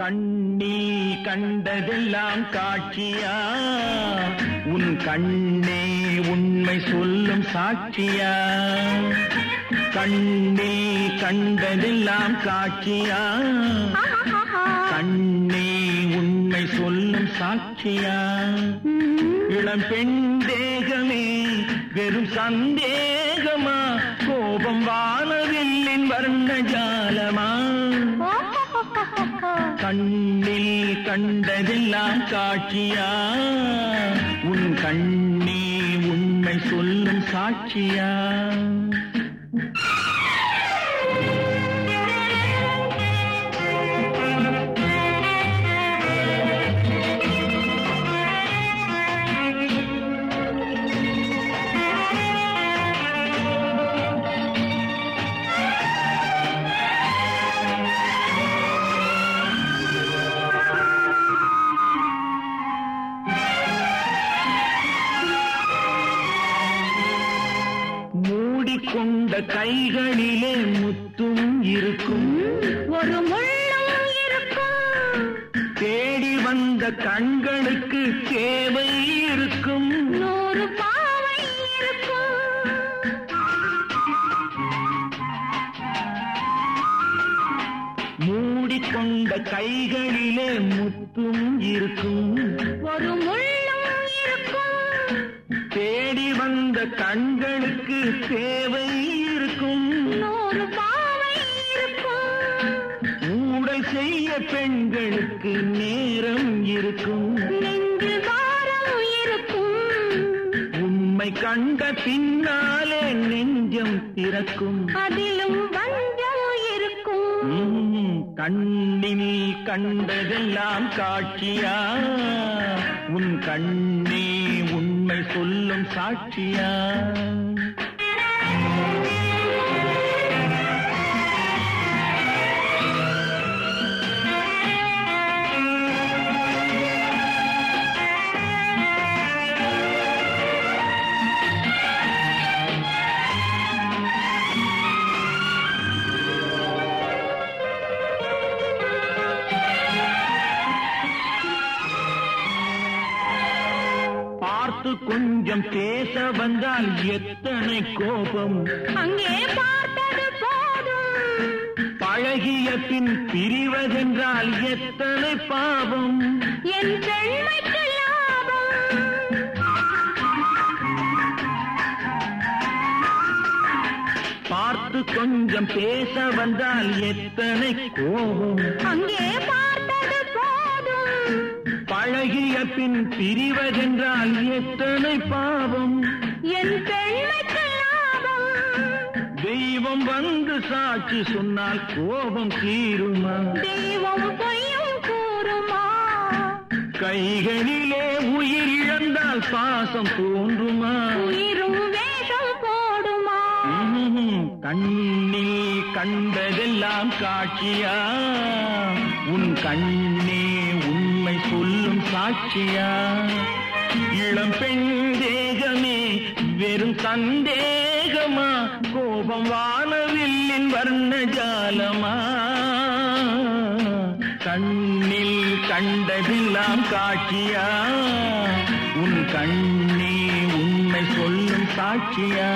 கண்ணில் கண்டதெல்லாம் காட்சியா? உன் கண்ணே உண்மை சொல்லும் சாட்சியா? கண்ணில் கண்டதெல்லாம் காட்சியா? கண்ணே உண்மை சொல்லும் சாட்சியா? இளம் பெண் தேகமே வெறும் சந்தேகமா? கோபம் வானவில்லின் வர்ண ஜாலமா? கண்ணில் கண்டதெல்லாம் காட்சியா? உன் கண்ணே உண்மை சொல்லும் சாட்சியா? மூடிக்கொண்ட கைகளிலே முத்தும் இருக்கும். ஒரு முள்ளும் இருக்கும். தேடி வந்த கண்களுக்கு தேவை இருக்கும். நூறு பாவை இருக்கும். மூடிக்கொண்ட கைகளிலே முத்தும் இருக்கும். ஒரு முள்ளும் இருக்கும். வந்த கண்களுக்கு தேவை இருக்கும். ஊடல் செய்ய பெண்களுக்கு நேரம் இருக்கும். உண்மை கண்ட பின்னாலே நெஞ்சம் திறக்கும். அதிலும் வஞ்சம் இருக்கும். உம், கண்ணில் கண்டதெல்லாம் காட்சியா? உன் உண்மை சொல்லும் சாட்சியா? பார்த்து கொஞ்சம் பேச வந்தால் எத்தனை கோபம்? அங்கே பார்த்தது போதும். பழகிய பின் பிரிவதென்றால் எத்தனை பாவம்? என் பெண்மைக்கு பார்த்து கொஞ்சம் பேச வந்தால் எத்தனை கோபம்? அங்கே பின் பிரிவதென்றால் எத்தனை பாவம்? என் தெய்வம் வந்து சாட்சி சொன்னால் கோபம் தீருமா? தெய்வம் பொய்யும் கூறுமா? கைகளிலே உயிர் இழந்தால் பாசம் தோன்றுமா? உயிரும் வேஷம் போடுமா? கண்ணில் கண்டதெல்லாம் காட்சியா? உன் கண்ணே உண்மை சொல்லும் சாட்சியா இளம் பெண் தேகமே வெறும் சந்தேகமா? கோபம் வானவில்லின் வர்ண ஜாலமா கண்ணில் கண்டதெல்லாம் காட்சியா? உன் கண்ணே உண்மை சொல்லும் சாட்சியா?